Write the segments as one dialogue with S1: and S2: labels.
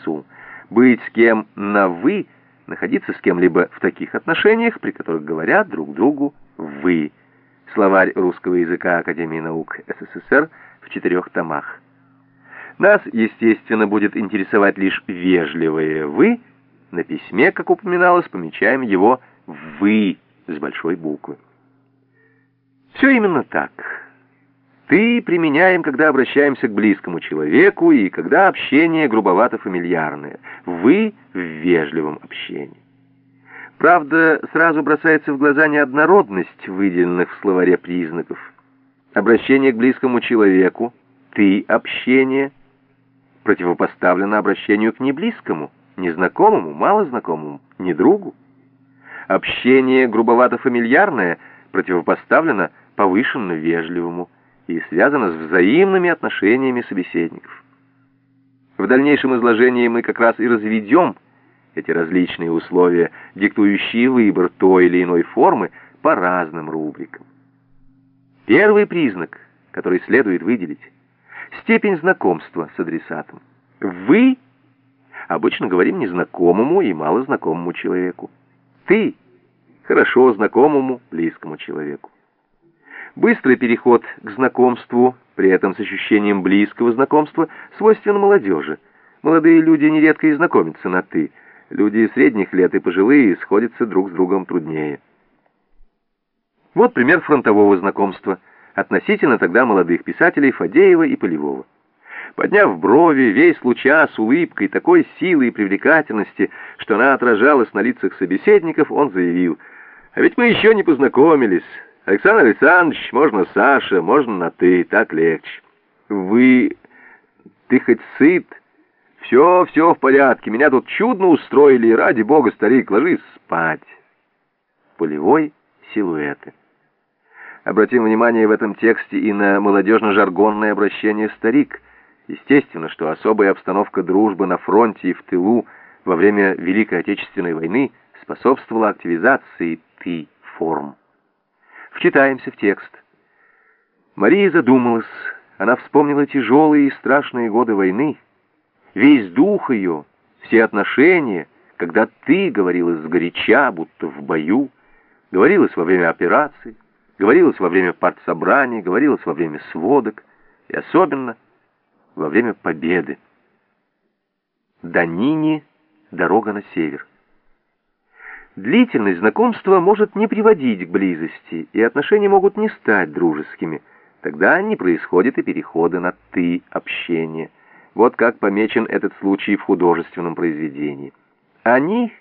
S1: лесу. Быть с кем на «вы», находиться с кем-либо в таких отношениях, при которых говорят друг другу «вы». Словарь русского языка Академии наук СССР в четырех томах. Нас, естественно, будет интересовать лишь вежливое «вы». На письме, как упоминалось, помечаем его «вы» с большой буквы. Все именно так. «Ты» применяем, когда обращаемся к близкому человеку и когда общение грубовато-фамильярное. «Вы» в вежливом общении. Правда, сразу бросается в глаза неоднородность выделенных в словаре признаков. Обращение к близкому человеку, «ты» общение, противопоставлено обращению к неблизкому, незнакомому, малознакомому, не другу. Общение грубовато-фамильярное противопоставлено повышенно вежливому, и связано с взаимными отношениями собеседников. В дальнейшем изложении мы как раз и разведем эти различные условия, диктующие выбор той или иной формы по разным рубрикам. Первый признак, который следует выделить, степень знакомства с адресатом. Вы обычно говорим незнакомому и малознакомому человеку. Ты хорошо знакомому, близкому человеку. Быстрый переход к знакомству, при этом с ощущением близкого знакомства, свойственно молодежи. Молодые люди нередко и знакомятся на «ты». Люди средних лет и пожилые сходятся друг с другом труднее. Вот пример фронтового знакомства относительно тогда молодых писателей Фадеева и Полевого. Подняв брови, весь луча с улыбкой такой силы и привлекательности, что она отражалась на лицах собеседников, он заявил, «А ведь мы еще не познакомились». Александр Александрович, можно Саша, можно на «ты», так легче. Вы... ты хоть сыт? Все, все в порядке, меня тут чудно устроили, ради бога, старик, ложись спать. Полевой силуэты. Обратим внимание в этом тексте и на молодежно-жаргонное обращение «старик». Естественно, что особая обстановка дружбы на фронте и в тылу во время Великой Отечественной войны способствовала активизации «ты» форм. Вчитаемся в текст. Мария задумалась. Она вспомнила тяжелые и страшные годы войны. Весь дух ее, все отношения, когда ты говорилась сгоряча, будто в бою, говорилась во время операций, говорилась во время партсобраний, говорилась во время сводок и особенно во время победы. До Нини дорога на север. Длительность знакомства может не приводить к близости, и отношения могут не стать дружескими. Тогда не происходит и перехода на «ты» общение. Вот как помечен этот случай в художественном произведении. Они,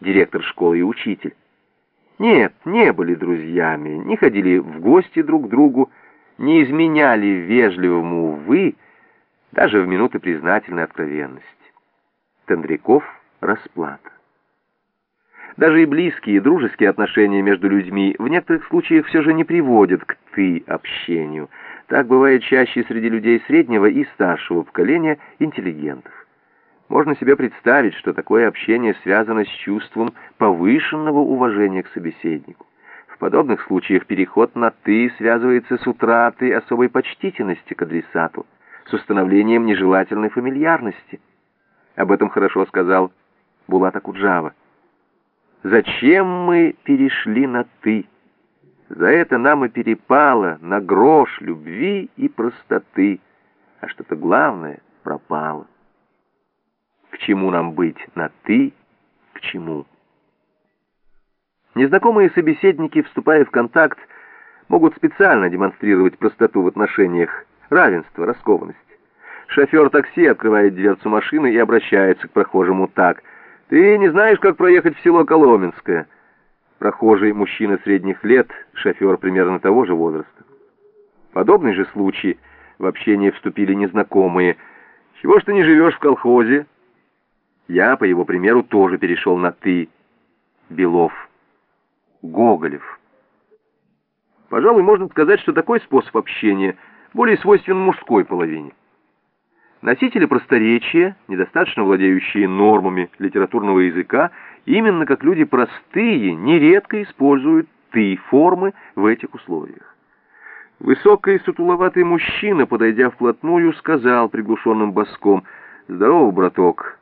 S1: директор школы и учитель, нет, не были друзьями, не ходили в гости друг к другу, не изменяли вежливому «вы», даже в минуты признательной откровенности. Тендряков «Расплата». Даже и близкие, и дружеские отношения между людьми в некоторых случаях все же не приводят к «ты» общению. Так бывает чаще среди людей среднего и старшего поколения интеллигентов. Можно себе представить, что такое общение связано с чувством повышенного уважения к собеседнику. В подобных случаях переход на «ты» связывается с утратой особой почтительности к адресату, с установлением нежелательной фамильярности. Об этом хорошо сказал Булат Акуджава. Зачем мы перешли на «ты»? За это нам и перепало на грош любви и простоты, а что-то главное пропало. К чему нам быть на «ты», к чему? Незнакомые собеседники, вступая в контакт, могут специально демонстрировать простоту в отношениях, равенство, раскованность. Шофер такси открывает дверцу машины и обращается к прохожему так – «Ты не знаешь, как проехать в село Коломенское?» Прохожий мужчина средних лет, шофер примерно того же возраста. Подобный же случай в общение вступили незнакомые. «Чего ж ты не живешь в колхозе?» Я, по его примеру, тоже перешел на «ты». Белов. Гоголев. Пожалуй, можно сказать, что такой способ общения более свойствен мужской половине. Носители просторечия, недостаточно владеющие нормами литературного языка, именно как люди простые, нередко используют «ты» формы в этих условиях. Высокий сутуловатый мужчина, подойдя вплотную, сказал приглушенным боском, «Здорово, браток!»